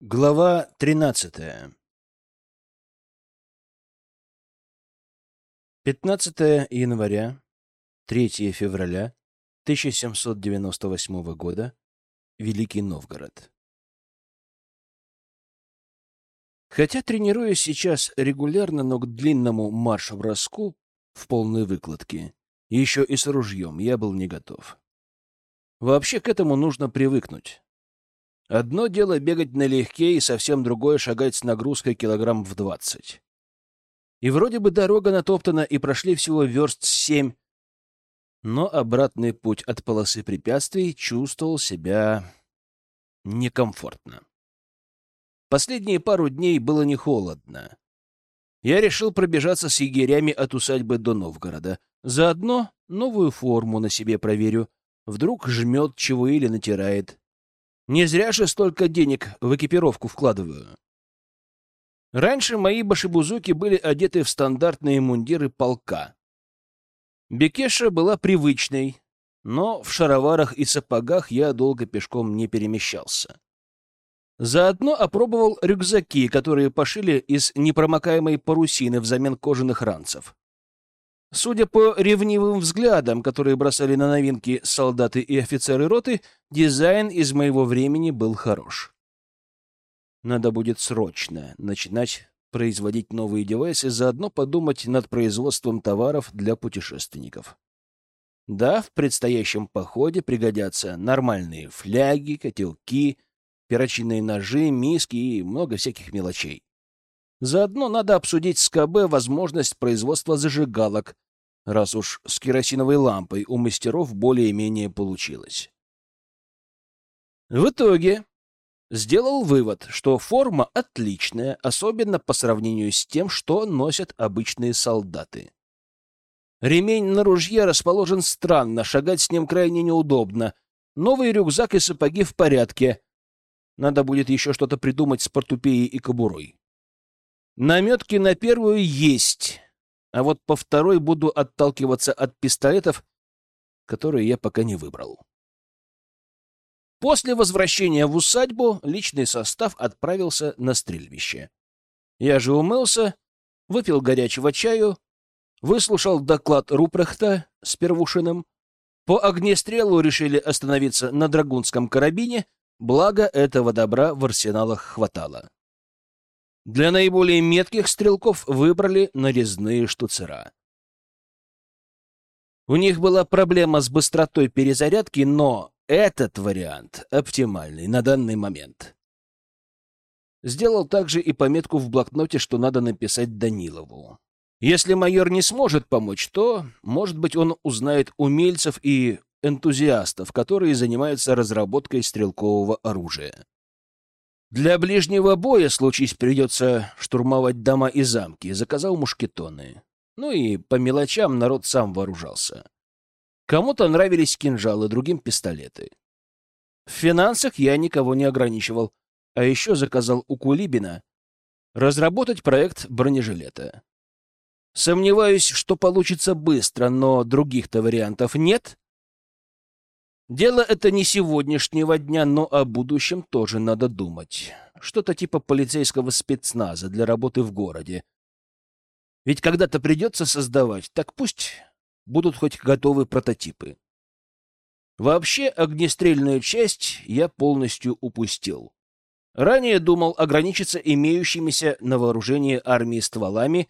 Глава 13. 15 января, 3 февраля 1798 года. Великий Новгород. Хотя тренируюсь сейчас регулярно, но к длинному марш-броску в полной выкладке, еще и с ружьем, я был не готов. Вообще к этому нужно привыкнуть. Одно дело бегать налегке, и совсем другое — шагать с нагрузкой килограмм в двадцать. И вроде бы дорога натоптана, и прошли всего верст семь, но обратный путь от полосы препятствий чувствовал себя некомфортно. Последние пару дней было не холодно. Я решил пробежаться с егерями от усадьбы до Новгорода. Заодно новую форму на себе проверю. Вдруг жмет чего или натирает. Не зря же столько денег в экипировку вкладываю. Раньше мои башибузуки были одеты в стандартные мундиры полка. Бекеша была привычной, но в шароварах и сапогах я долго пешком не перемещался. Заодно опробовал рюкзаки, которые пошили из непромокаемой парусины взамен кожаных ранцев. Судя по ревнивым взглядам, которые бросали на новинки солдаты и офицеры роты, дизайн из моего времени был хорош. Надо будет срочно начинать производить новые девайсы, заодно подумать над производством товаров для путешественников. Да, в предстоящем походе пригодятся нормальные фляги, котелки, перочинные ножи, миски и много всяких мелочей. Заодно надо обсудить с КБ возможность производства зажигалок, раз уж с керосиновой лампой у мастеров более-менее получилось. В итоге сделал вывод, что форма отличная, особенно по сравнению с тем, что носят обычные солдаты. Ремень на ружье расположен странно, шагать с ним крайне неудобно. Новый рюкзак и сапоги в порядке. Надо будет еще что-то придумать с портупеей и кобурой. Наметки на первую есть, а вот по второй буду отталкиваться от пистолетов, которые я пока не выбрал. После возвращения в усадьбу личный состав отправился на стрельбище. Я же умылся, выпил горячего чаю, выслушал доклад Рупрехта с Первушиным. По огнестрелу решили остановиться на драгунском карабине, благо этого добра в арсеналах хватало. Для наиболее метких стрелков выбрали нарезные штуцера. У них была проблема с быстротой перезарядки, но этот вариант оптимальный на данный момент. Сделал также и пометку в блокноте, что надо написать Данилову. Если майор не сможет помочь, то, может быть, он узнает умельцев и энтузиастов, которые занимаются разработкой стрелкового оружия. Для ближнего боя, случись, придется штурмовать дома и замки, заказал мушкетоны. Ну и по мелочам народ сам вооружался. Кому-то нравились кинжалы, другим — пистолеты. В финансах я никого не ограничивал, а еще заказал у Кулибина разработать проект бронежилета. Сомневаюсь, что получится быстро, но других-то вариантов нет, Дело это не сегодняшнего дня, но о будущем тоже надо думать. Что-то типа полицейского спецназа для работы в городе. Ведь когда-то придется создавать, так пусть будут хоть готовы прототипы. Вообще, огнестрельную часть я полностью упустил. Ранее думал ограничиться имеющимися на вооружении армии стволами,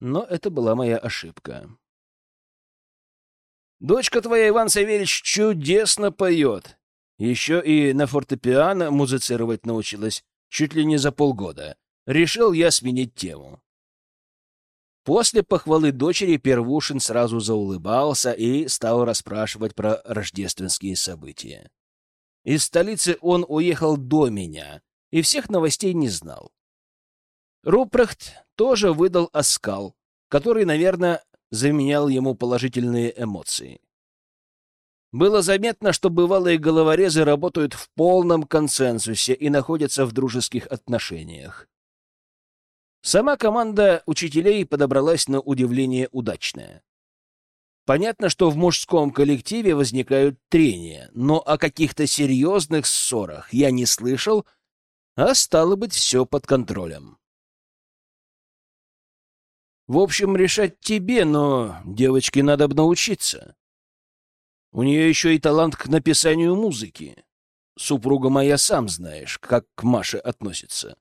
но это была моя ошибка. Дочка твоя, Иван Савельевич, чудесно поет. Еще и на фортепиано музицировать научилась чуть ли не за полгода. Решил я сменить тему. После похвалы дочери Первушин сразу заулыбался и стал расспрашивать про рождественские события. Из столицы он уехал до меня и всех новостей не знал. Рупрехт тоже выдал оскал, который, наверное, заменял ему положительные эмоции. Было заметно, что бывалые головорезы работают в полном консенсусе и находятся в дружеских отношениях. Сама команда учителей подобралась на удивление удачная. Понятно, что в мужском коллективе возникают трения, но о каких-то серьезных ссорах я не слышал А стало быть, все под контролем. В общем, решать тебе, но девочке надо бы научиться. У нее еще и талант к написанию музыки. Супруга моя, сам знаешь, как к Маше относится.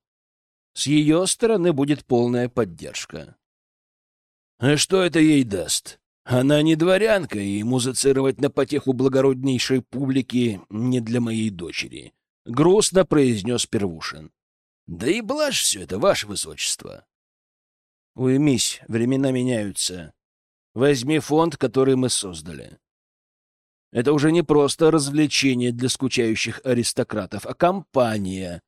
С ее стороны будет полная поддержка. А что это ей даст? Она не дворянка, и музицировать на потеху благороднейшей публики не для моей дочери. Грустно произнес Первушин. Да и блажь все это, ваше высочество. Уймись, времена меняются. Возьми фонд, который мы создали. Это уже не просто развлечение для скучающих аристократов, а компания,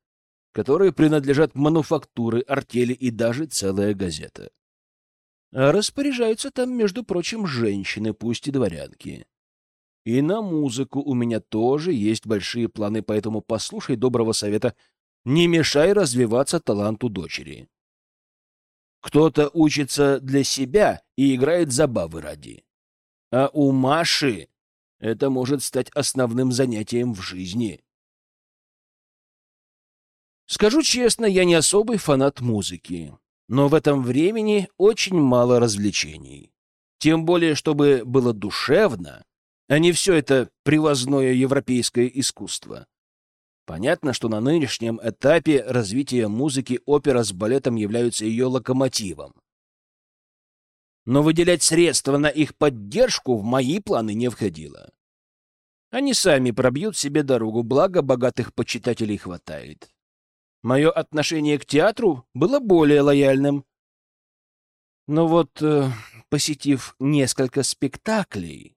которой принадлежат мануфактуры, артели и даже целая газета. А распоряжаются там, между прочим, женщины, пусть и дворянки. И на музыку у меня тоже есть большие планы, поэтому послушай доброго совета, не мешай развиваться таланту дочери. Кто-то учится для себя и играет забавы ради. А у Маши это может стать основным занятием в жизни. Скажу честно, я не особый фанат музыки, но в этом времени очень мало развлечений. Тем более, чтобы было душевно, а не все это привозное европейское искусство. Понятно, что на нынешнем этапе развития музыки опера с балетом являются ее локомотивом. Но выделять средства на их поддержку в мои планы не входило. Они сами пробьют себе дорогу, благо богатых почитателей хватает. Мое отношение к театру было более лояльным. Но вот, э, посетив несколько спектаклей,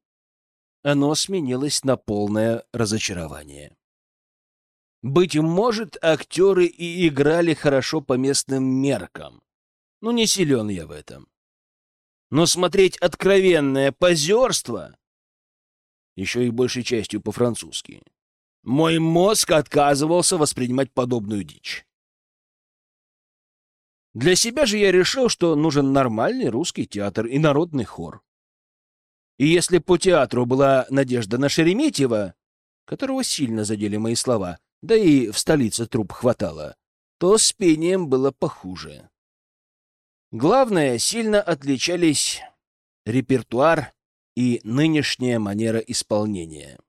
оно сменилось на полное разочарование. Быть может, актеры и играли хорошо по местным меркам. Ну, не силен я в этом. Но смотреть откровенное позерство, еще и большей частью по-французски, мой мозг отказывался воспринимать подобную дичь. Для себя же я решил, что нужен нормальный русский театр и народный хор. И если по театру была надежда на Шереметьева, которого сильно задели мои слова, да и в столице труп хватало, то с пением было похуже. Главное, сильно отличались репертуар и нынешняя манера исполнения.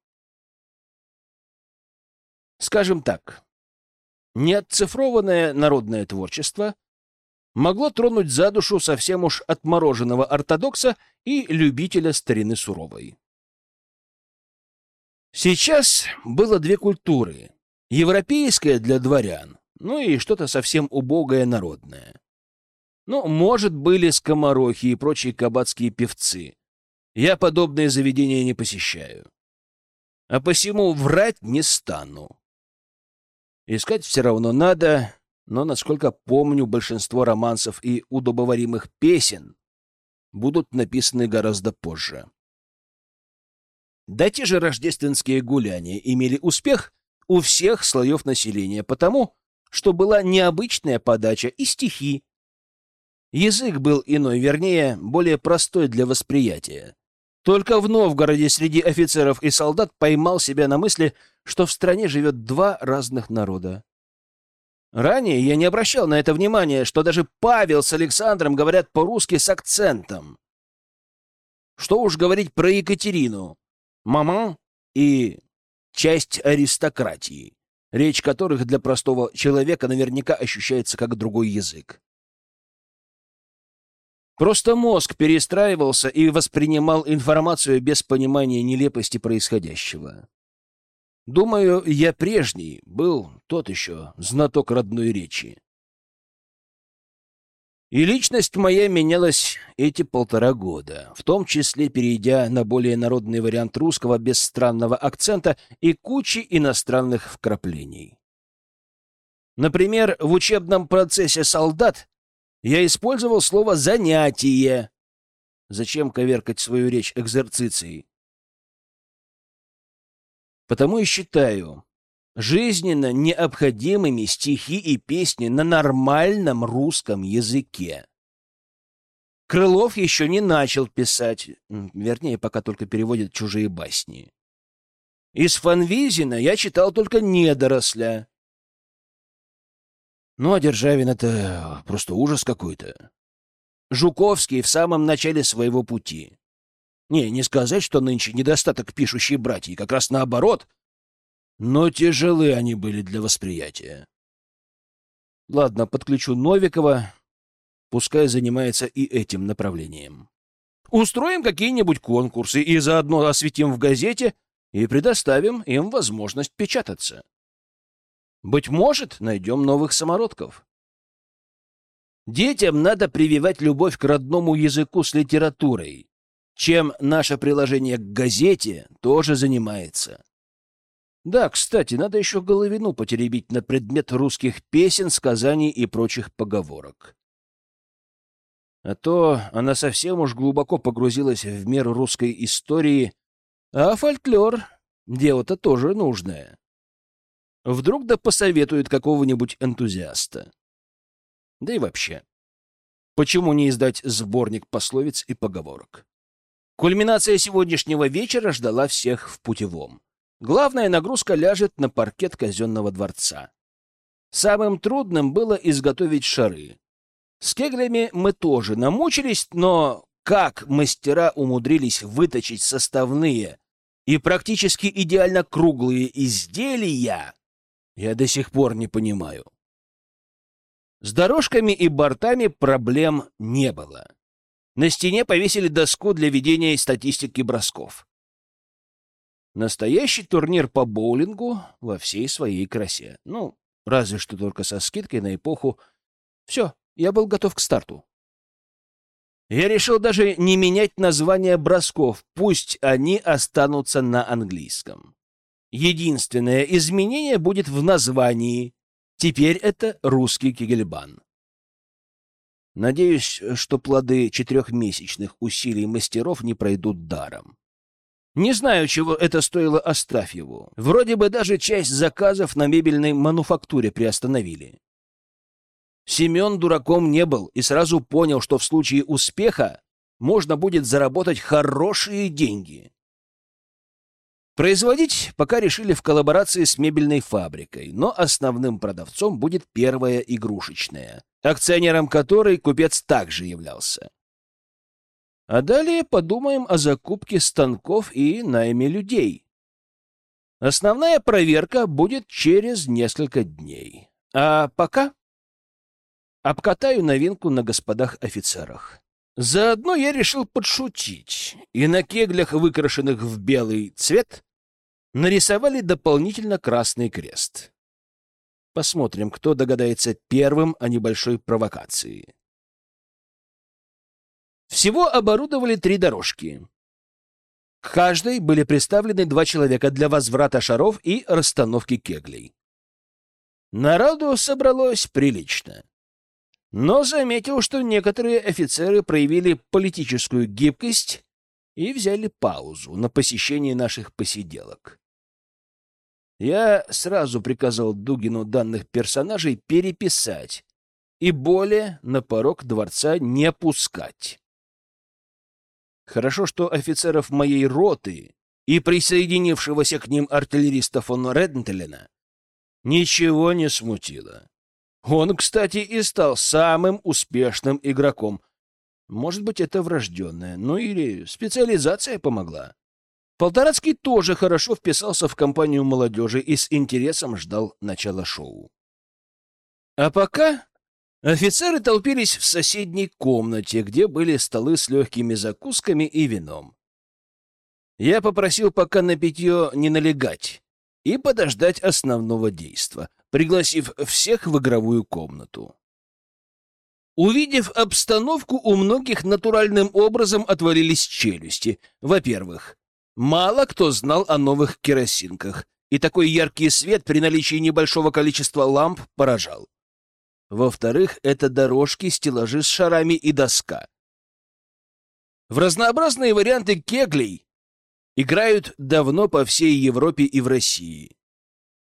Скажем так, неотцифрованное народное творчество могло тронуть за душу совсем уж отмороженного ортодокса и любителя старины суровой. Сейчас было две культуры Европейское для дворян, ну и что-то совсем убогое народное. Ну, может, были скоморохи и прочие кабацкие певцы. Я подобные заведения не посещаю. А посему врать не стану. Искать все равно надо, но, насколько помню, большинство романсов и удобоваримых песен будут написаны гораздо позже. Да те же рождественские гуляния имели успех у всех слоев населения, потому что была необычная подача и стихи. Язык был иной, вернее, более простой для восприятия. Только в Новгороде среди офицеров и солдат поймал себя на мысли, что в стране живет два разных народа. Ранее я не обращал на это внимания, что даже Павел с Александром говорят по-русски с акцентом. Что уж говорить про Екатерину, мама и часть аристократии, речь которых для простого человека наверняка ощущается как другой язык. Просто мозг перестраивался и воспринимал информацию без понимания нелепости происходящего. Думаю, я прежний был тот еще знаток родной речи. И личность моя менялась эти полтора года, в том числе перейдя на более народный вариант русского без странного акцента и кучи иностранных вкраплений. Например, в учебном процессе солдат я использовал слово «занятие». Зачем коверкать свою речь экзерцицией? Потому и считаю, жизненно необходимыми стихи и песни на нормальном русском языке. Крылов еще не начал писать, вернее, пока только переводит чужие басни. Из Фанвизина я читал только «Недоросля». Ну, а Державин — это просто ужас какой-то. Жуковский в самом начале своего пути. Не, не сказать, что нынче недостаток пишущей братьи, как раз наоборот. Но тяжелы они были для восприятия. Ладно, подключу Новикова, пускай занимается и этим направлением. Устроим какие-нибудь конкурсы и заодно осветим в газете и предоставим им возможность печататься. Быть может, найдем новых самородков. Детям надо прививать любовь к родному языку с литературой, чем наше приложение к газете тоже занимается. Да, кстати, надо еще Головину потеребить на предмет русских песен, сказаний и прочих поговорок. А то она совсем уж глубоко погрузилась в мир русской истории, а фольклор — дело-то тоже нужное. Вдруг да посоветует какого-нибудь энтузиаста. Да и вообще, почему не издать сборник пословиц и поговорок? Кульминация сегодняшнего вечера ждала всех в путевом. Главная нагрузка ляжет на паркет казенного дворца. Самым трудным было изготовить шары. С кеглями мы тоже намучились, но как мастера умудрились выточить составные и практически идеально круглые изделия, я до сих пор не понимаю. С дорожками и бортами проблем не было. На стене повесили доску для ведения статистики бросков. Настоящий турнир по боулингу во всей своей красе. Ну, разве что только со скидкой на эпоху. Все, я был готов к старту. Я решил даже не менять название бросков, пусть они останутся на английском. Единственное изменение будет в названии. Теперь это русский кегельбан. Надеюсь, что плоды четырехмесячных усилий мастеров не пройдут даром. Не знаю, чего это стоило Астрафьеву. Вроде бы даже часть заказов на мебельной мануфактуре приостановили. Семен дураком не был и сразу понял, что в случае успеха можно будет заработать хорошие деньги. Производить пока решили в коллаборации с мебельной фабрикой, но основным продавцом будет первая игрушечная, акционером которой купец также являлся. А далее подумаем о закупке станков и найме людей. Основная проверка будет через несколько дней. А пока обкатаю новинку на господах офицерах. Заодно я решил подшутить, и на кеглях, выкрашенных в белый цвет, нарисовали дополнительно красный крест. Посмотрим, кто догадается первым о небольшой провокации. Всего оборудовали три дорожки. К каждой были представлены два человека для возврата шаров и расстановки кеглей. Народу собралось прилично. Но заметил, что некоторые офицеры проявили политическую гибкость и взяли паузу на посещение наших посиделок. Я сразу приказал Дугину данных персонажей переписать и более на порог дворца не пускать. Хорошо, что офицеров моей роты и присоединившегося к ним артиллериста фон Редентелена ничего не смутило. Он, кстати, и стал самым успешным игроком. Может быть, это врожденное, ну или специализация помогла. Полторацкий тоже хорошо вписался в компанию молодежи и с интересом ждал начала шоу. А пока офицеры толпились в соседней комнате, где были столы с легкими закусками и вином. Я попросил пока на питье не налегать и подождать основного действа, пригласив всех в игровую комнату. Увидев обстановку, у многих натуральным образом отвалились челюсти. Во-первых, Мало кто знал о новых керосинках, и такой яркий свет при наличии небольшого количества ламп поражал. Во-вторых, это дорожки, стеллажи с шарами и доска. В разнообразные варианты кеглей играют давно по всей Европе и в России.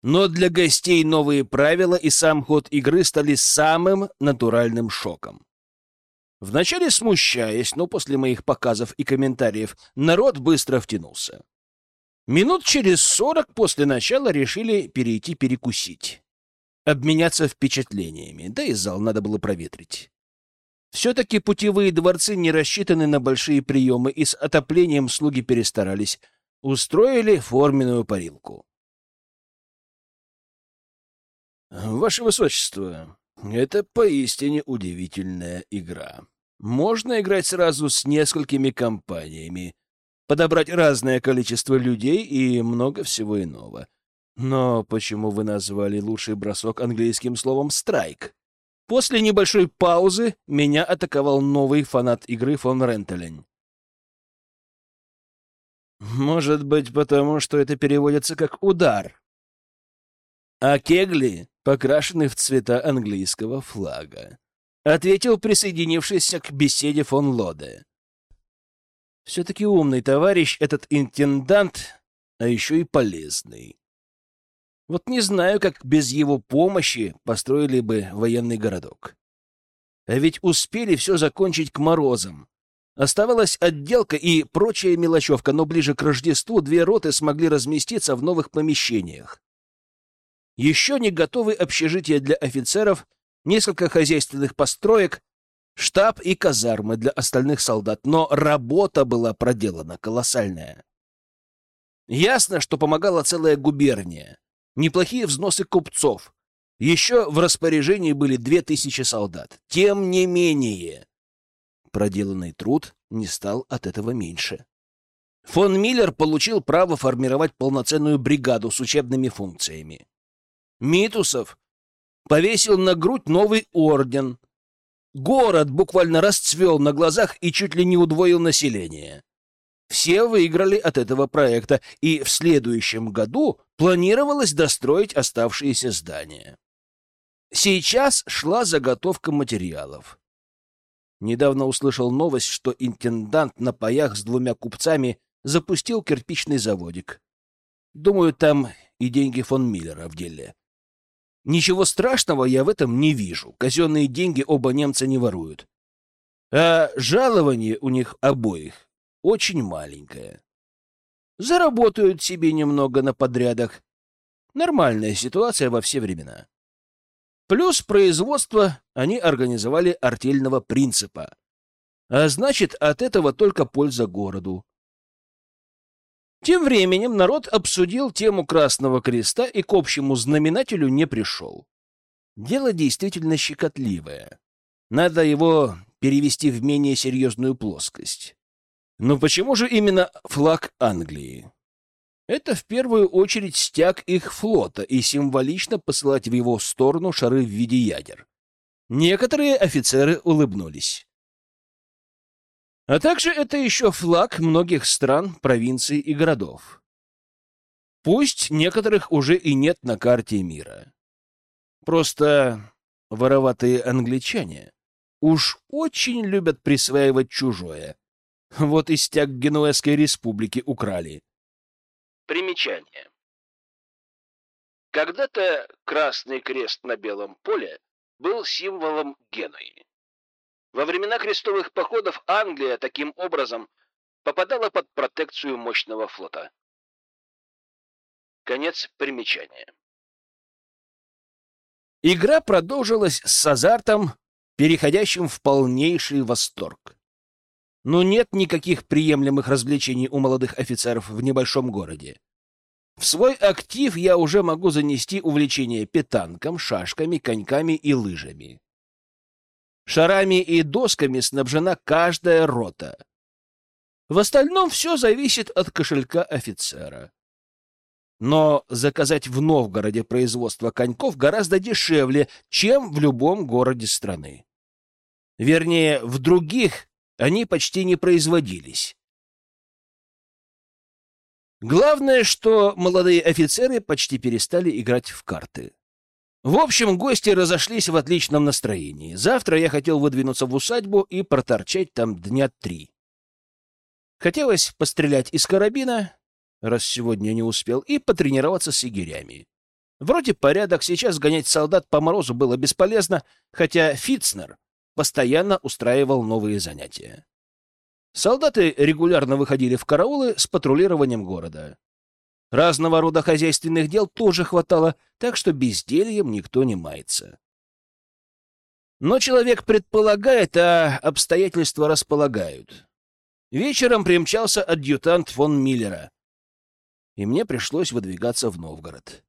Но для гостей новые правила и сам ход игры стали самым натуральным шоком. Вначале смущаясь, но после моих показов и комментариев народ быстро втянулся. Минут через сорок после начала решили перейти перекусить. Обменяться впечатлениями, да и зал надо было проветрить. Все-таки путевые дворцы не рассчитаны на большие приемы, и с отоплением слуги перестарались. Устроили форменную парилку. «Ваше Высочество, это поистине удивительная игра. Можно играть сразу с несколькими компаниями, подобрать разное количество людей и много всего иного. Но почему вы назвали лучший бросок английским словом «страйк»?» После небольшой паузы меня атаковал новый фанат игры фон Рентелень. Может быть, потому что это переводится как «удар». А кегли покрашены в цвета английского флага. Ответил присоединившийся к беседе фон Лоде. Все-таки умный товарищ этот интендант, а еще и полезный. Вот не знаю, как без его помощи построили бы военный городок. А ведь успели все закончить к морозам. Оставалась отделка и прочая мелочевка, но ближе к Рождеству две роты смогли разместиться в новых помещениях. Еще не готовы общежития для офицеров, несколько хозяйственных построек, штаб и казармы для остальных солдат, но работа была проделана колоссальная. Ясно, что помогала целая губерния неплохие взносы купцов. Еще в распоряжении были две тысячи солдат. Тем не менее, проделанный труд не стал от этого меньше. Фон Миллер получил право формировать полноценную бригаду с учебными функциями. Митусов повесил на грудь новый орден. Город буквально расцвел на глазах и чуть ли не удвоил население. Все выиграли от этого проекта, и в следующем году планировалось достроить оставшиеся здания. Сейчас шла заготовка материалов. Недавно услышал новость, что интендант на паях с двумя купцами запустил кирпичный заводик. Думаю, там и деньги фон Миллера в деле. Ничего страшного я в этом не вижу. Казенные деньги оба немца не воруют. А жалование у них обоих очень маленькая. Заработают себе немного на подрядах. Нормальная ситуация во все времена. Плюс производство они организовали артельного принципа. А значит, от этого только польза городу. Тем временем народ обсудил тему Красного Креста и к общему знаменателю не пришел. Дело действительно щекотливое. Надо его перевести в менее серьезную плоскость. Но почему же именно флаг Англии? Это в первую очередь стяг их флота и символично посылать в его сторону шары в виде ядер. Некоторые офицеры улыбнулись. А также это еще флаг многих стран, провинций и городов. Пусть некоторых уже и нет на карте мира. Просто вороватые англичане уж очень любят присваивать чужое, вот и стяг Генуэзской республики украли. Примечание. Когда-то Красный Крест на Белом поле был символом Генуи. Во времена крестовых походов Англия таким образом попадала под протекцию мощного флота. Конец примечания. Игра продолжилась с азартом, переходящим в полнейший восторг. Но нет никаких приемлемых развлечений у молодых офицеров в небольшом городе. В свой актив я уже могу занести увлечение питанком, шашками, коньками и лыжами. Шарами и досками снабжена каждая рота. В остальном все зависит от кошелька офицера. Но заказать в Новгороде производство коньков гораздо дешевле, чем в любом городе страны. Вернее, в других они почти не производились. Главное, что молодые офицеры почти перестали играть в карты. В общем, гости разошлись в отличном настроении. Завтра я хотел выдвинуться в усадьбу и проторчать там дня три. Хотелось пострелять из карабина, раз сегодня не успел, и потренироваться с егерями. Вроде порядок, сейчас гонять солдат по морозу было бесполезно, хотя Фитцнер постоянно устраивал новые занятия. Солдаты регулярно выходили в караулы с патрулированием города. Разного рода хозяйственных дел тоже хватало, так что бездельем никто не мается. Но человек предполагает, а обстоятельства располагают. Вечером примчался адъютант фон Миллера, и мне пришлось выдвигаться в Новгород.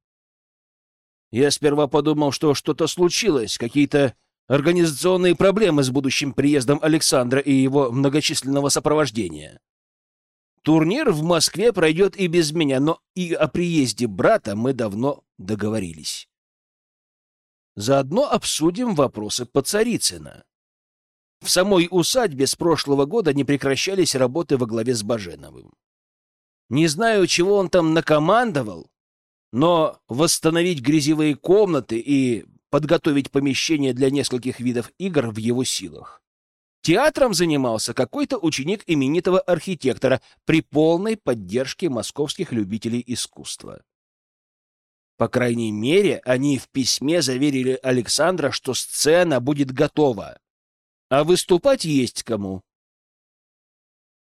Я сперва подумал, что что-то случилось, какие-то организационные проблемы с будущим приездом Александра и его многочисленного сопровождения. Турнир в Москве пройдет и без меня, но и о приезде брата мы давно договорились. Заодно обсудим вопросы по Царицына. В самой усадьбе с прошлого года не прекращались работы во главе с Баженовым. Не знаю, чего он там накомандовал, но восстановить грязевые комнаты и подготовить помещение для нескольких видов игр в его силах. Театром занимался какой-то ученик именитого архитектора при полной поддержке московских любителей искусства. По крайней мере, они в письме заверили Александра, что сцена будет готова, а выступать есть кому.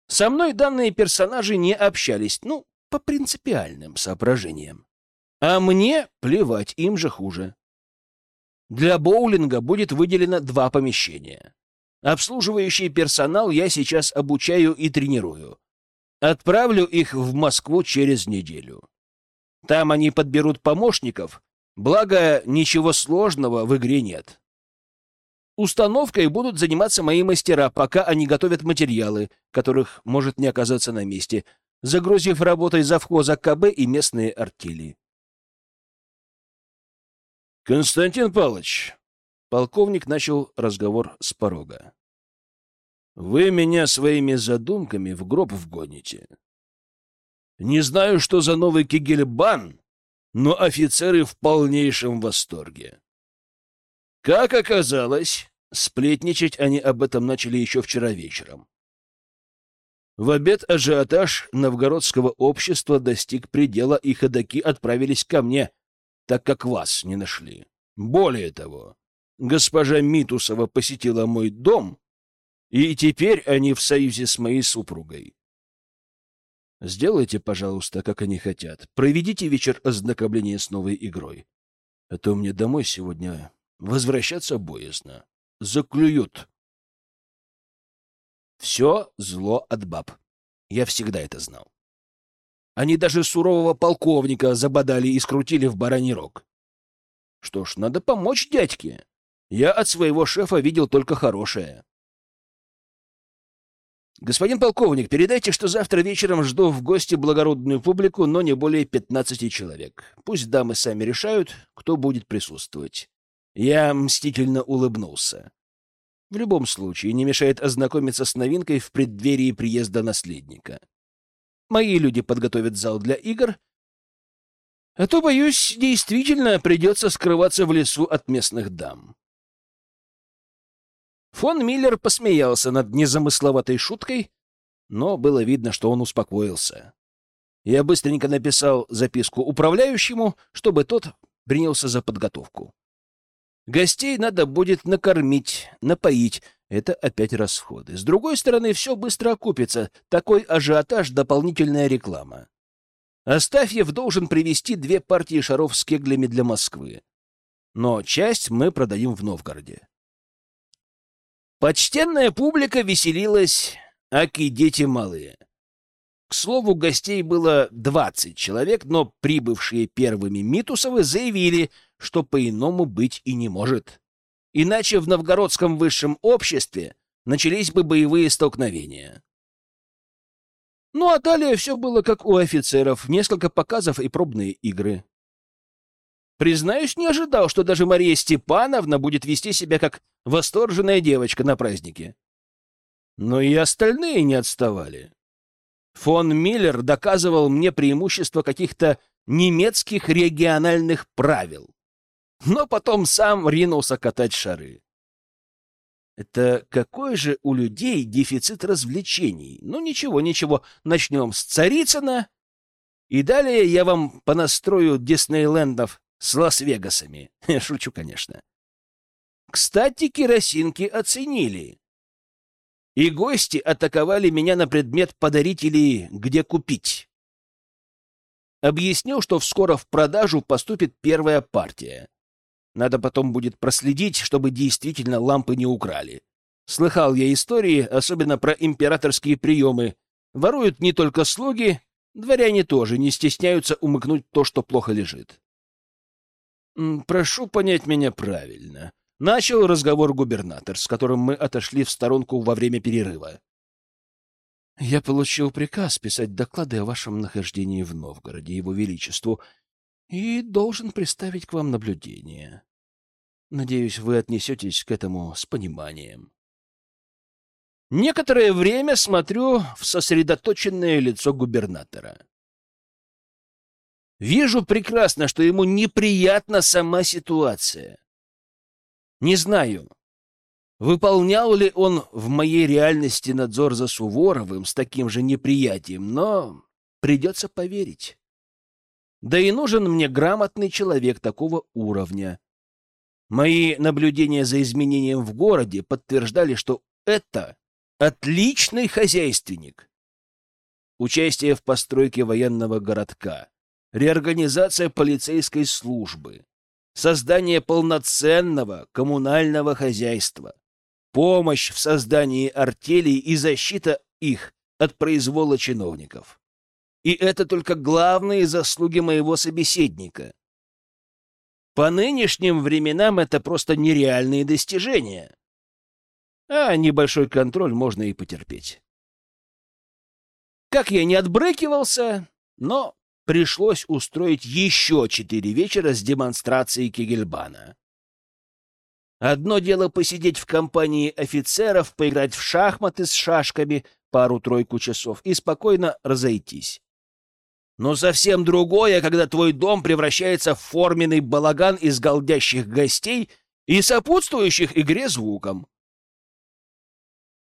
Со мной данные персонажи не общались, ну, по принципиальным соображениям. А мне плевать, им же хуже. Для боулинга будет выделено два помещения. Обслуживающий персонал я сейчас обучаю и тренирую. Отправлю их в Москву через неделю. Там они подберут помощников, благо ничего сложного в игре нет. Установкой будут заниматься мои мастера, пока они готовят материалы, которых может не оказаться на месте, загрузив работой завхоза КБ и местные артели. Константин Павлович, Полковник начал разговор с порога. «Вы меня своими задумками в гроб вгоните. Не знаю, что за новый Кигельбан, но офицеры в полнейшем восторге. Как оказалось, сплетничать они об этом начали еще вчера вечером. В обед ажиотаж новгородского общества достиг предела, и ходаки отправились ко мне, так как вас не нашли. Более того, госпожа Митусова посетила мой дом, и теперь они в союзе с моей супругой. Сделайте, пожалуйста, как они хотят. Проведите вечер ознакомления с новой игрой. А то мне домой сегодня возвращаться боязно. Заклюют. Все зло от баб. Я всегда это знал. Они даже сурового полковника забодали и скрутили в бараний рог. Что ж, надо помочь дядьке. Я от своего шефа видел только хорошее. Господин полковник, передайте, что завтра вечером жду в гости благородную публику, но не более пятнадцати человек. Пусть дамы сами решают, кто будет присутствовать. Я мстительно улыбнулся. В любом случае, не мешает ознакомиться с новинкой в преддверии приезда наследника. Мои люди подготовят зал для игр, а то, боюсь, действительно придется скрываться в лесу от местных дам. Фон Миллер посмеялся над незамысловатой шуткой, но было видно, что он успокоился. Я быстренько написал записку управляющему, чтобы тот принялся за подготовку. Гостей надо будет накормить, напоить. Это опять расходы. С другой стороны, все быстро окупится. Такой ажиотаж — дополнительная реклама. Астафьев должен привезти две партии шаров с кеглями для Москвы. Но часть мы продадим в Новгороде. Почтенная публика веселилась, аки дети малые. К слову, гостей было двадцать человек, но прибывшие первыми Митусовы заявили, что по-иному быть и не может. Иначе в новгородском высшем обществе начались бы боевые столкновения. Ну а далее все было как у офицеров, несколько показов и пробные игры. Признаюсь, не ожидал, что даже Мария Степановна будет вести себя как восторженная девочка на празднике. Но и остальные не отставали. Фон Миллер доказывал мне преимущество каких-то немецких региональных правил. Но потом сам ринулся катать шары. Это какой же у людей дефицит развлечений? Ну ничего, ничего, начнем с Царицына, и далее я вам понастрою Диснейлендов с Лас-Вегасами. Шучу, конечно. Кстати, керосинки оценили. И гости атаковали меня на предмет подарить или где купить. Объяснил, что вскоро в продажу поступит первая партия. Надо потом будет проследить, чтобы действительно лампы не украли. Слыхал я истории, особенно про императорские приемы. Воруют не только слуги, дворяне тоже не стесняются умыкнуть то, что плохо лежит. «Прошу понять меня правильно», — начал разговор губернатор, с которым мы отошли в сторонку во время перерыва. «Я получил приказ писать доклады о вашем нахождении в Новгороде, Его Величеству, и должен представить к вам наблюдение. Надеюсь, вы отнесетесь к этому с пониманием». Некоторое время смотрю в сосредоточенное лицо губернатора. Вижу прекрасно, что ему неприятна сама ситуация. Не знаю, выполнял ли он в моей реальности надзор за Суворовым с таким же неприятием, но придется поверить. Да и нужен мне грамотный человек такого уровня. Мои наблюдения за изменением в городе подтверждали, что это отличный хозяйственник. Участие в постройке военного городка, реорганизация полицейской службы, создание полноценного коммунального хозяйства, помощь в создании артелей и защита их от произвола чиновников. И это только главные заслуги моего собеседника. По нынешним временам это просто нереальные достижения. А небольшой контроль можно и потерпеть. Как я не отбрыкивался, но пришлось устроить еще четыре вечера с демонстрацией Кегельбана. Одно дело посидеть в компании офицеров, поиграть в шахматы с шашками пару-тройку часов и спокойно разойтись. Но совсем другое, когда твой дом превращается в форменный балаган из голдящих гостей и сопутствующих игре звуком.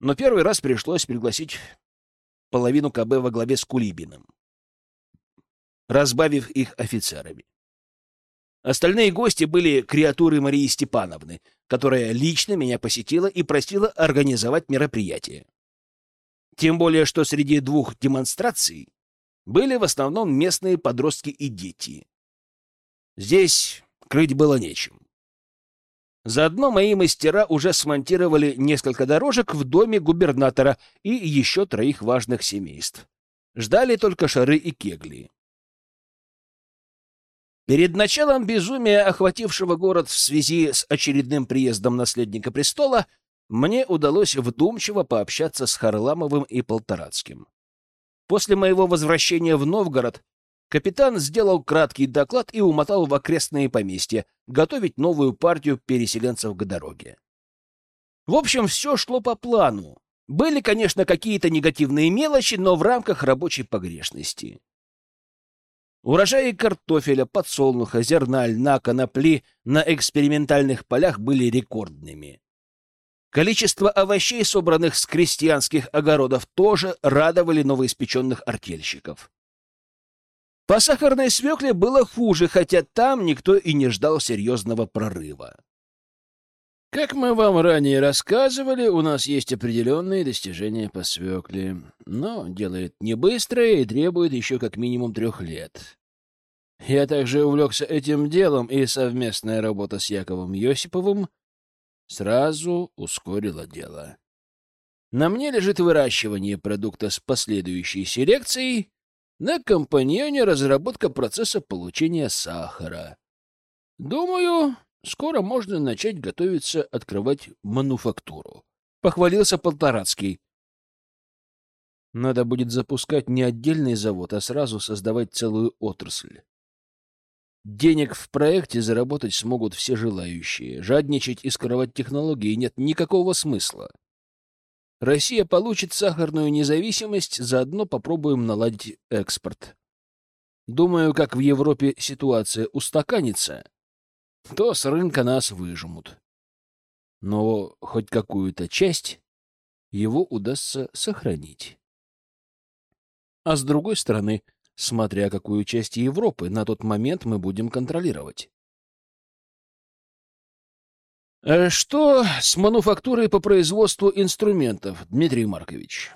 Но первый раз пришлось пригласить половину КБ во главе с Кулибиным разбавив их офицерами. Остальные гости были креатуры Марии Степановны, которая лично меня посетила и просила организовать мероприятие. Тем более, что среди двух демонстраций были в основном местные подростки и дети. Здесь крыть было нечем. Заодно мои мастера уже смонтировали несколько дорожек в доме губернатора и еще троих важных семейств. Ждали только шары и кегли. Перед началом безумия, охватившего город в связи с очередным приездом наследника престола, мне удалось вдумчиво пообщаться с Харламовым и Полторацким. После моего возвращения в Новгород капитан сделал краткий доклад и умотал в окрестные поместья готовить новую партию переселенцев к дороге. В общем, все шло по плану. Были, конечно, какие-то негативные мелочи, но в рамках рабочей погрешности. Урожаи картофеля, подсолнуха, зерна, льна, конопли на экспериментальных полях были рекордными. Количество овощей, собранных с крестьянских огородов, тоже радовали новоиспеченных артельщиков. По сахарной свекле было хуже, хотя там никто и не ждал серьезного прорыва. Как мы вам ранее рассказывали, у нас есть определенные достижения по свекле, но делает не быстрое и требует еще как минимум трех лет. Я также увлекся этим делом, и совместная работа с Яковом Йосиповым сразу ускорила дело. На мне лежит выращивание продукта с последующей селекцией, на компаньоне разработка процесса получения сахара. Думаю, Скоро можно начать готовиться открывать мануфактуру. Похвалился Полторацкий. Надо будет запускать не отдельный завод, а сразу создавать целую отрасль. Денег в проекте заработать смогут все желающие. Жадничать и скрывать технологии нет никакого смысла. Россия получит сахарную независимость, заодно попробуем наладить экспорт. Думаю, как в Европе ситуация устаканится, то с рынка нас выжмут. Но хоть какую-то часть его удастся сохранить. А с другой стороны, смотря какую часть Европы на тот момент мы будем контролировать. Э, что с мануфактурой по производству инструментов, Дмитрий Маркович?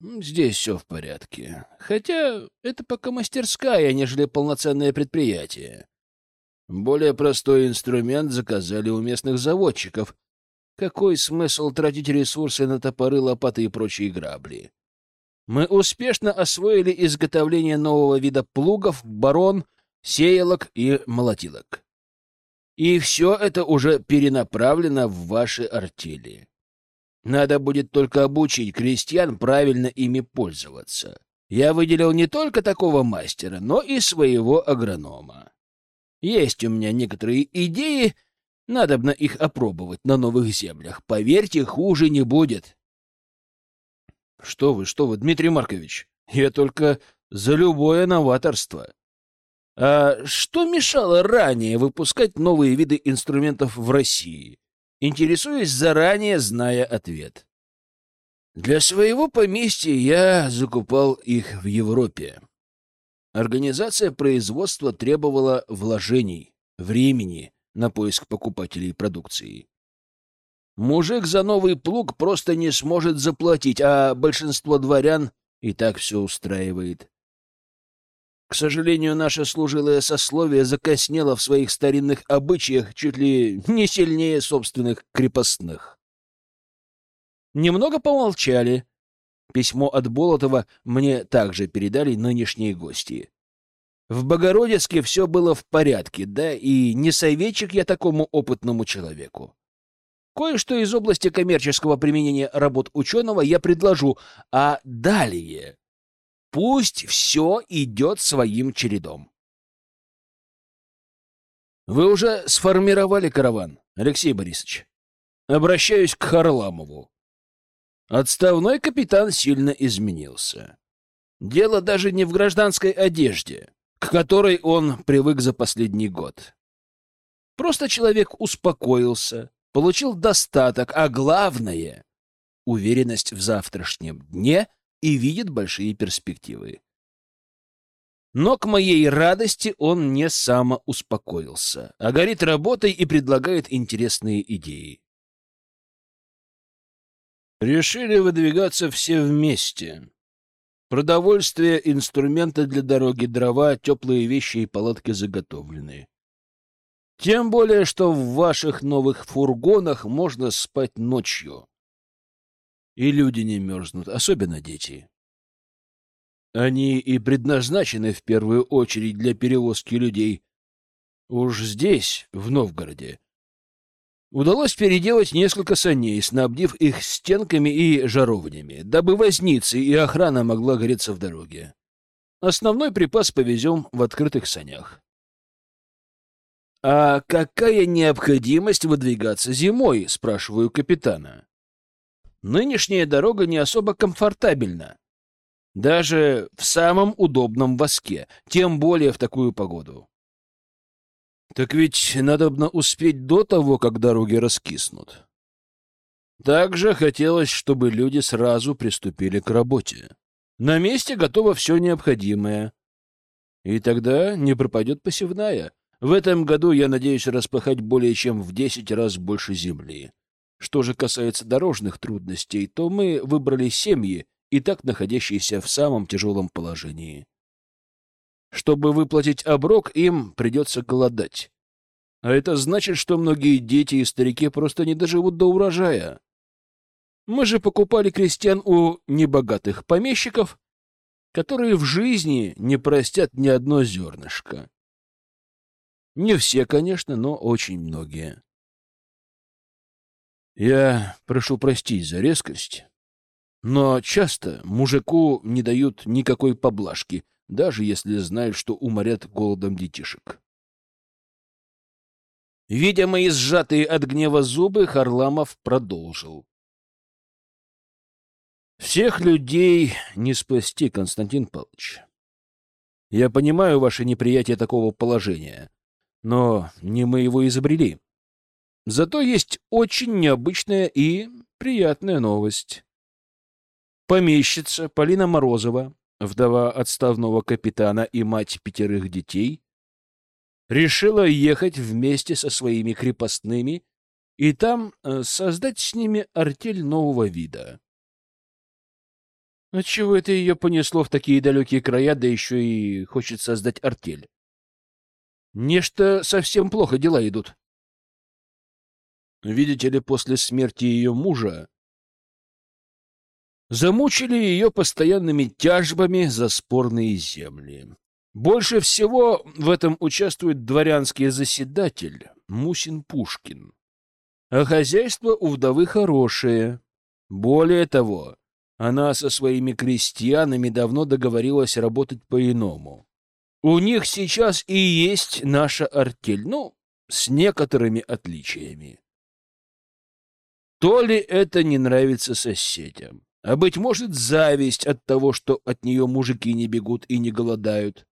Здесь все в порядке. Хотя это пока мастерская, нежели полноценное предприятие. Более простой инструмент заказали у местных заводчиков. Какой смысл тратить ресурсы на топоры, лопаты и прочие грабли? Мы успешно освоили изготовление нового вида плугов, барон, сеялок и молотилок. И все это уже перенаправлено в ваши артели. Надо будет только обучить крестьян правильно ими пользоваться. Я выделил не только такого мастера, но и своего агронома. Есть у меня некоторые идеи, надобно их опробовать на новых землях. Поверьте, хуже не будет. Что вы, что вы, Дмитрий Маркович, я только за любое новаторство. А что мешало ранее выпускать новые виды инструментов в России? Интересуюсь заранее, зная ответ. Для своего поместья я закупал их в Европе. Организация производства требовала вложений, времени на поиск покупателей продукции. Мужик за новый плуг просто не сможет заплатить, а большинство дворян и так все устраивает. К сожалению, наше служилое сословие закоснело в своих старинных обычаях чуть ли не сильнее собственных крепостных. Немного помолчали. Письмо от Болотова мне также передали нынешние гости. В Богородицке все было в порядке, да и не советчик я такому опытному человеку. Кое-что из области коммерческого применения работ ученого я предложу, а далее Пусть все идет своим чередом. Вы уже сформировали караван, Алексей Борисович. Обращаюсь к Харламову. Отставной капитан сильно изменился. Дело даже не в гражданской одежде, к которой он привык за последний год. Просто человек успокоился, получил достаток, а главное — уверенность в завтрашнем дне — и видит большие перспективы. Но к моей радости он не самоуспокоился, а горит работой и предлагает интересные идеи. Решили выдвигаться все вместе. Продовольствие, инструменты для дороги, дрова, теплые вещи и палатки заготовлены. Тем более, что в ваших новых фургонах можно спать ночью и люди не мерзнут, особенно дети. Они и предназначены в первую очередь для перевозки людей. Уж здесь, в Новгороде, удалось переделать несколько саней, снабдив их стенками и жаровнями, дабы возницы и охрана могла гореться в дороге. Основной припас повезем в открытых санях. «А какая необходимость выдвигаться зимой?» — спрашиваю капитана нынешняя дорога не особо комфортабельна. Даже в самом удобном воске, тем более в такую погоду. Так ведь надобно успеть до того, как дороги раскиснут. Также хотелось, чтобы люди сразу приступили к работе. На месте готово все необходимое. И тогда не пропадет посевная. В этом году я надеюсь распахать более чем в десять раз больше земли. Что же касается дорожных трудностей, то мы выбрали семьи, и так находящиеся в самом тяжелом положении. Чтобы выплатить оброк, им придется голодать. А это значит, что многие дети и старики просто не доживут до урожая. Мы же покупали крестьян у небогатых помещиков, которые в жизни не простят ни одно зернышко. Не все, конечно, но очень многие. Я прошу простить за резкость, но часто мужику не дают никакой поблажки, даже если знают, что уморят голодом детишек. Видя мои сжатые от гнева зубы, Харламов продолжил. «Всех людей не спасти, Константин Павлович. Я понимаю ваше неприятие такого положения, но не мы его изобрели. Зато есть очень необычная и приятная новость. Помещица Полина Морозова, вдова отставного капитана и мать пятерых детей, решила ехать вместе со своими крепостными и там э, создать с ними артель нового вида. Отчего это ее понесло в такие далекие края, да еще и хочет создать артель? Нечто совсем плохо дела идут. Видите ли, после смерти ее мужа замучили ее постоянными тяжбами за спорные земли. Больше всего в этом участвует дворянский заседатель Мусин Пушкин. А хозяйство у вдовы хорошее. Более того, она со своими крестьянами давно договорилась работать по-иному. У них сейчас и есть наша артель, ну, с некоторыми отличиями. То ли это не нравится соседям, а, быть может, зависть от того, что от нее мужики не бегут и не голодают.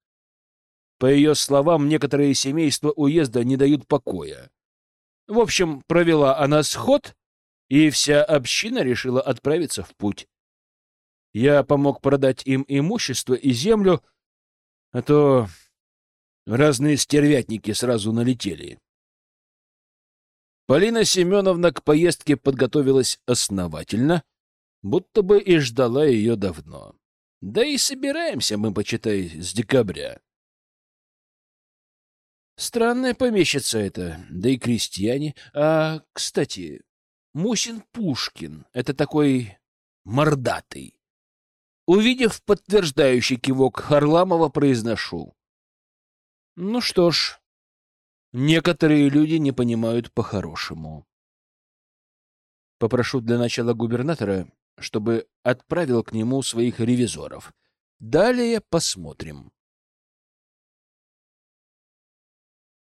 По ее словам, некоторые семейства уезда не дают покоя. В общем, провела она сход, и вся община решила отправиться в путь. Я помог продать им имущество и землю, а то разные стервятники сразу налетели. Полина Семеновна к поездке подготовилась основательно, будто бы и ждала ее давно. Да и собираемся мы, почитай, с декабря. Странная помещица это, да и крестьяне. А, кстати, Мусин Пушкин — это такой мордатый. Увидев подтверждающий кивок Харламова, произношу. Ну что ж, некоторые люди не понимают по-хорошему. Попрошу для начала губернатора, чтобы отправил к нему своих ревизоров. Далее посмотрим.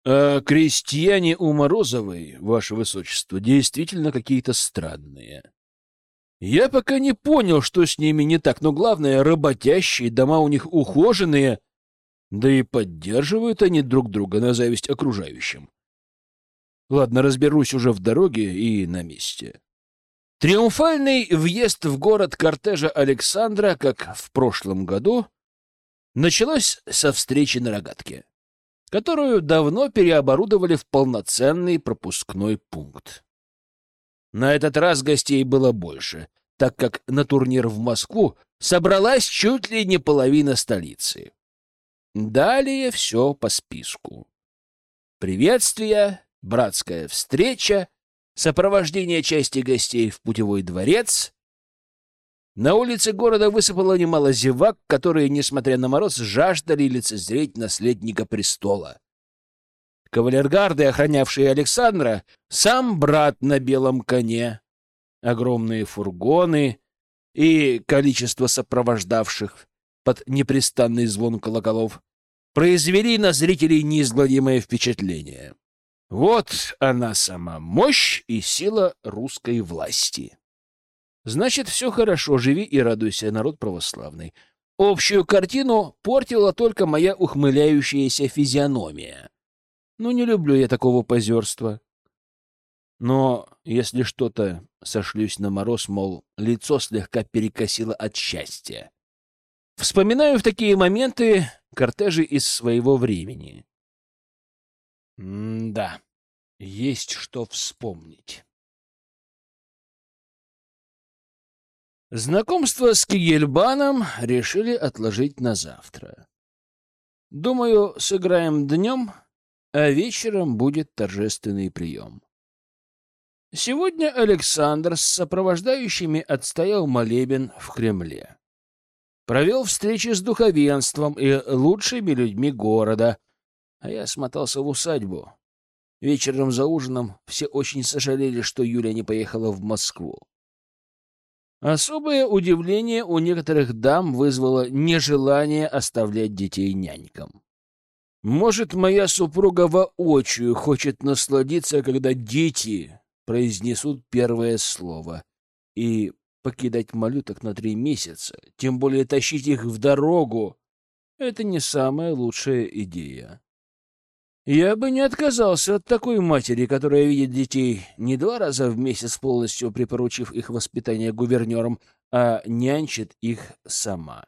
А крестьяне у Морозовой, ваше высочество, действительно какие-то странные. Я пока не понял, что с ними не так, но главное, работящие, дома у них ухоженные, да и поддерживают они друг друга на зависть окружающим. Ладно, разберусь уже в дороге и на месте. Триумфальный въезд в город кортежа Александра, как в прошлом году, началось со встречи на рогатке которую давно переоборудовали в полноценный пропускной пункт. На этот раз гостей было больше, так как на турнир в Москву собралась чуть ли не половина столицы. Далее все по списку. Приветствия, братская встреча, сопровождение части гостей в путевой дворец, на улице города высыпало немало зевак, которые, несмотря на мороз, жаждали лицезреть наследника престола. Кавалергарды, охранявшие Александра, сам брат на белом коне, огромные фургоны и количество сопровождавших под непрестанный звон колоколов произвели на зрителей неизгладимое впечатление. Вот она сама мощь и сила русской власти. Значит, все хорошо, живи и радуйся, народ православный. Общую картину портила только моя ухмыляющаяся физиономия. Ну, не люблю я такого позерства. Но если что-то сошлюсь на мороз, мол, лицо слегка перекосило от счастья. Вспоминаю в такие моменты кортежи из своего времени. М-да, есть что вспомнить. Знакомство с Кигельбаном решили отложить на завтра. Думаю, сыграем днем, а вечером будет торжественный прием. Сегодня Александр с сопровождающими отстоял молебен в Кремле. Провел встречи с духовенством и лучшими людьми города, а я смотался в усадьбу. Вечером за ужином все очень сожалели, что Юля не поехала в Москву. Особое удивление у некоторых дам вызвало нежелание оставлять детей нянькам. Может, моя супруга воочию хочет насладиться, когда дети произнесут первое слово, и покидать малюток на три месяца, тем более тащить их в дорогу, это не самая лучшая идея. Я бы не отказался от такой матери, которая видит детей не два раза в месяц, полностью припоручив их воспитание гувернерам, а нянчит их сама.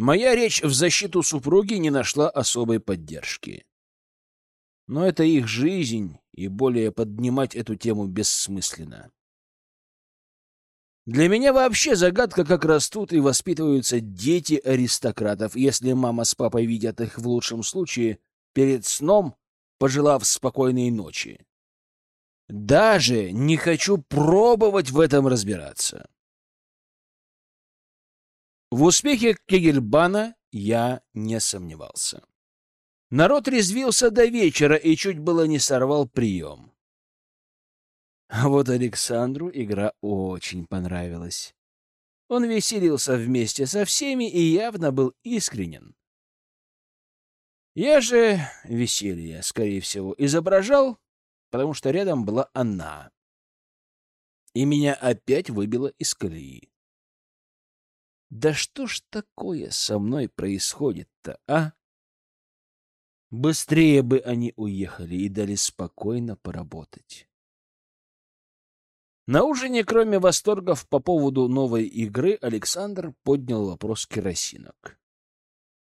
Моя речь в защиту супруги не нашла особой поддержки. Но это их жизнь, и более поднимать эту тему бессмысленно. Для меня вообще загадка, как растут и воспитываются дети аристократов, если мама с папой видят их в лучшем случае перед сном, пожелав спокойной ночи. Даже не хочу пробовать в этом разбираться. В успехе Кегельбана я не сомневался. Народ резвился до вечера и чуть было не сорвал прием. А вот Александру игра очень понравилась. Он веселился вместе со всеми и явно был искренен. Я же веселье, скорее всего, изображал, потому что рядом была она. И меня опять выбило из колеи. Да что ж такое со мной происходит-то, а? Быстрее бы они уехали и дали спокойно поработать. На ужине, кроме восторгов по поводу новой игры, Александр поднял вопрос керосинок.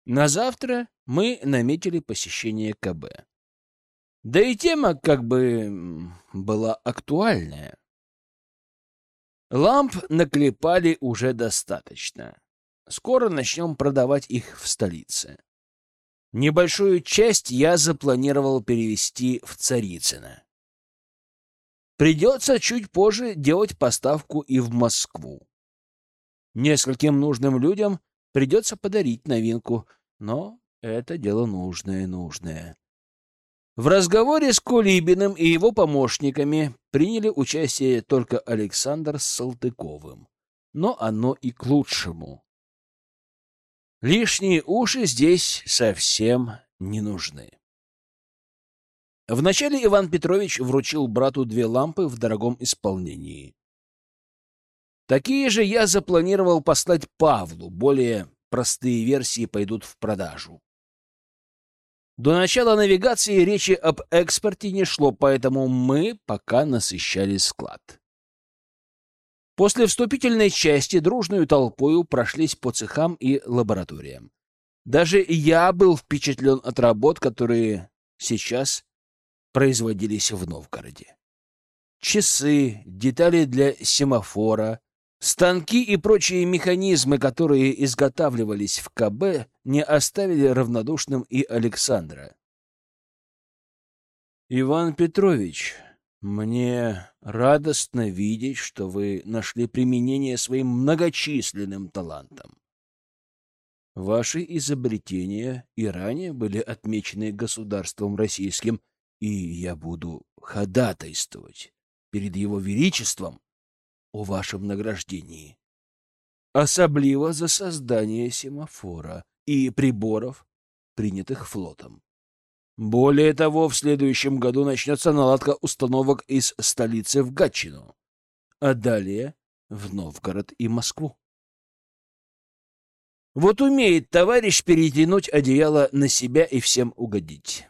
На завтра мы наметили посещение КБ. Да и тема как бы была актуальная. Ламп наклепали уже достаточно. Скоро начнем продавать их в столице. Небольшую часть я запланировал перевести в Царицыно. Придется чуть позже делать поставку и в Москву. Нескольким нужным людям придется подарить новинку, но это дело нужное-нужное. В разговоре с Кулибиным и его помощниками приняли участие только Александр с Салтыковым. Но оно и к лучшему. Лишние уши здесь совсем не нужны. Вначале Иван Петрович вручил брату две лампы в дорогом исполнении. Такие же я запланировал послать Павлу, более простые версии пойдут в продажу. До начала навигации речи об экспорте не шло, поэтому мы пока насыщали склад. После вступительной части дружную толпою прошлись по цехам и лабораториям. Даже я был впечатлен от работ, которые сейчас производились в Новгороде. Часы, детали для семафора, станки и прочие механизмы, которые изготавливались в КБ, не оставили равнодушным и Александра. «Иван Петрович, мне радостно видеть, что вы нашли применение своим многочисленным талантам. Ваши изобретения и ранее были отмечены государством российским – и я буду ходатайствовать перед его величеством о вашем награждении. Особливо за создание семафора и приборов, принятых флотом. Более того, в следующем году начнется наладка установок из столицы в Гатчину, а далее в Новгород и Москву. Вот умеет товарищ перетянуть одеяло на себя и всем угодить.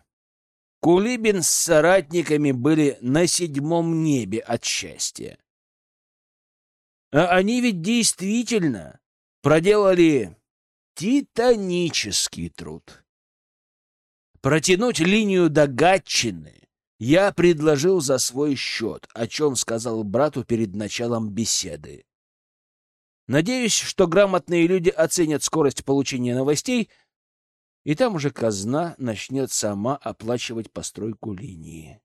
Кулибин с соратниками были на седьмом небе от счастья. А они ведь действительно проделали титанический труд. Протянуть линию до Гатчины я предложил за свой счет, о чем сказал брату перед началом беседы. Надеюсь, что грамотные люди оценят скорость получения новостей — и там уже казна начнет сама оплачивать постройку линии.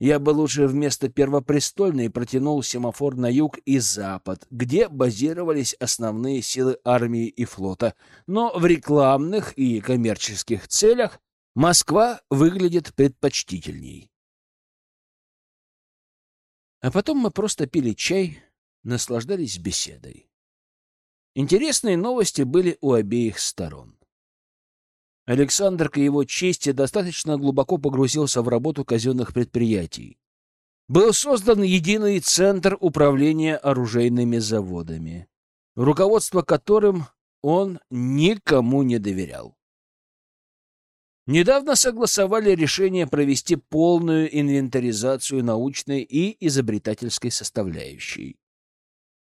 Я бы лучше вместо Первопрестольной протянул семафор на юг и запад, где базировались основные силы армии и флота, но в рекламных и коммерческих целях Москва выглядит предпочтительней. А потом мы просто пили чай, наслаждались беседой. Интересные новости были у обеих сторон. Александр, к его чести, достаточно глубоко погрузился в работу казенных предприятий. Был создан единый центр управления оружейными заводами, руководство которым он никому не доверял. Недавно согласовали решение провести полную инвентаризацию научной и изобретательской составляющей.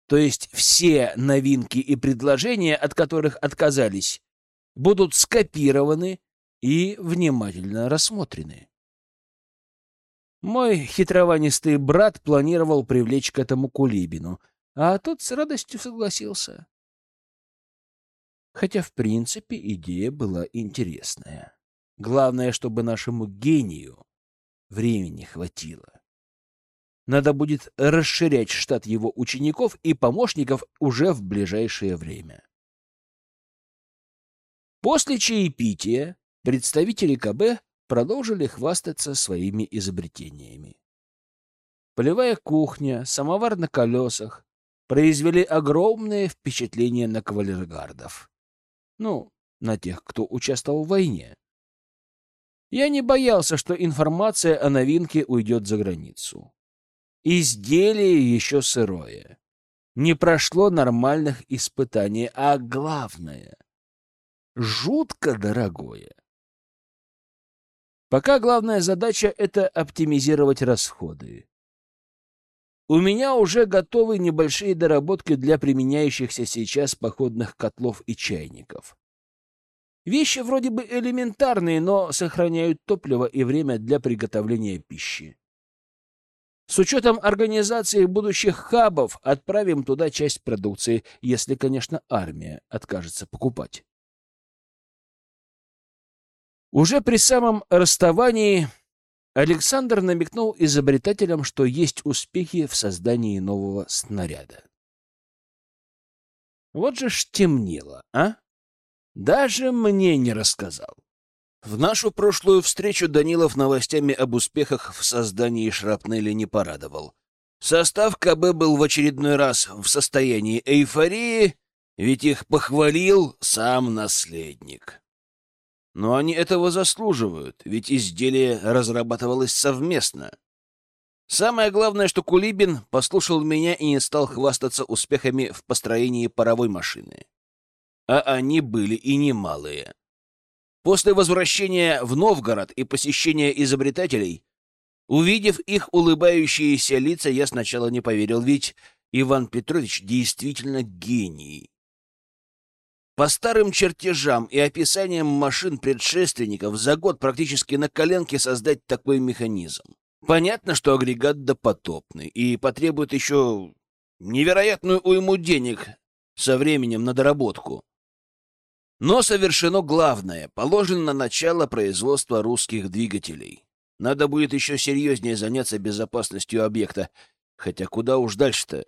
То есть все новинки и предложения, от которых отказались, будут скопированы и внимательно рассмотрены. Мой хитрованистый брат планировал привлечь к этому Кулибину, А тот с радостью согласился. Хотя, в принципе, идея была интересная. Главное, чтобы нашему гению времени хватило. Надо будет расширять штат его учеников и помощников уже в ближайшее время. После чаепития представители КБ продолжили хвастаться своими изобретениями. Полевая кухня, самовар на колесах произвели огромное впечатление на кавалергардов. Ну, на тех, кто участвовал в войне. Я не боялся, что информация о новинке уйдет за границу. Изделие еще сырое. Не прошло нормальных испытаний, а главное — жутко дорогое. Пока главная задача — это оптимизировать расходы. У меня уже готовы небольшие доработки для применяющихся сейчас походных котлов и чайников. Вещи вроде бы элементарные, но сохраняют топливо и время для приготовления пищи. С учетом организации будущих хабов отправим туда часть продукции, если, конечно, армия откажется покупать. Уже при самом расставании Александр намекнул изобретателям, что есть успехи в создании нового снаряда. Вот же ж темнело, а? Даже мне не рассказал. В нашу прошлую встречу Данилов новостями об успехах в создании шрапнели не порадовал. Состав КБ был в очередной раз в состоянии эйфории, ведь их похвалил сам наследник. Но они этого заслуживают, ведь изделие разрабатывалось совместно. Самое главное, что Кулибин послушал меня и не стал хвастаться успехами в построении паровой машины а они были и немалые. После возвращения в Новгород и посещения изобретателей, увидев их улыбающиеся лица, я сначала не поверил, ведь Иван Петрович действительно гений. По старым чертежам и описаниям машин предшественников за год практически на коленке создать такой механизм. Понятно, что агрегат допотопный и потребует еще невероятную уйму денег со временем на доработку. Но совершено главное — положено начало производства русских двигателей. Надо будет еще серьезнее заняться безопасностью объекта. Хотя куда уж дальше-то?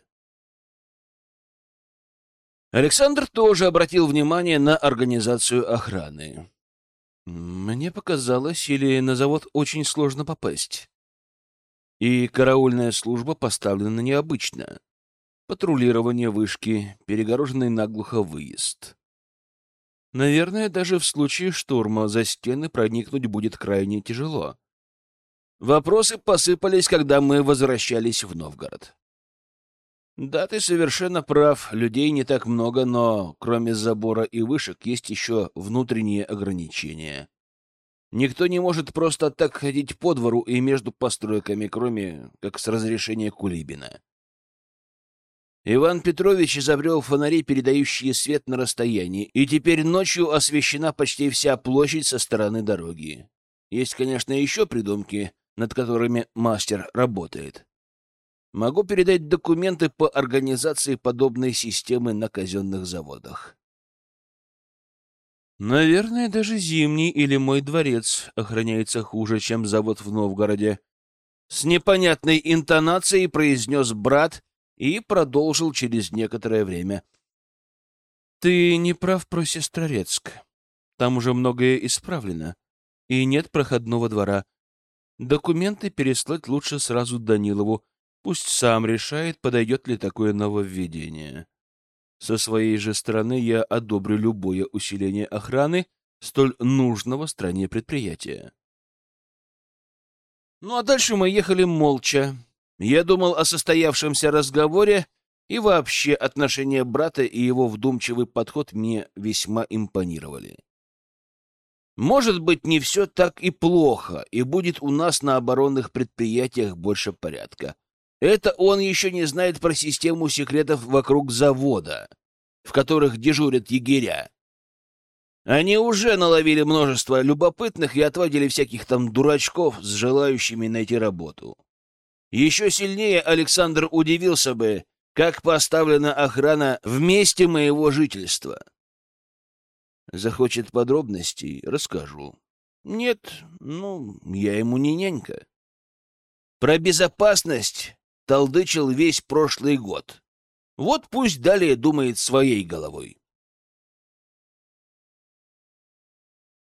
Александр тоже обратил внимание на организацию охраны. Мне показалось, или на завод очень сложно попасть. И караульная служба поставлена необычно. Патрулирование вышки, перегороженный наглухо выезд. Наверное, даже в случае штурма за стены проникнуть будет крайне тяжело. Вопросы посыпались, когда мы возвращались в Новгород. Да, ты совершенно прав, людей не так много, но кроме забора и вышек есть еще внутренние ограничения. Никто не может просто так ходить по двору и между постройками, кроме как с разрешения Кулибина. Иван Петрович изобрел фонари, передающие свет на расстоянии, и теперь ночью освещена почти вся площадь со стороны дороги. Есть, конечно, еще придумки, над которыми мастер работает. Могу передать документы по организации подобной системы на казенных заводах. Наверное, даже Зимний или мой дворец охраняется хуже, чем завод в Новгороде. С непонятной интонацией произнес брат — и продолжил через некоторое время. «Ты не прав про Сестрорецк. Там уже многое исправлено, и нет проходного двора. Документы переслать лучше сразу Данилову, пусть сам решает, подойдет ли такое нововведение. Со своей же стороны я одобрю любое усиление охраны столь нужного стране предприятия». Ну а дальше мы ехали молча, я думал о состоявшемся разговоре, и вообще отношения брата и его вдумчивый подход мне весьма импонировали. Может быть, не все так и плохо, и будет у нас на оборонных предприятиях больше порядка. Это он еще не знает про систему секретов вокруг завода, в которых дежурят егеря. Они уже наловили множество любопытных и отводили всяких там дурачков с желающими найти работу. Еще сильнее Александр удивился бы, как поставлена охрана в месте моего жительства. Захочет подробностей — расскажу. Нет, ну, я ему не нянька. Про безопасность толдычил весь прошлый год. Вот пусть далее думает своей головой.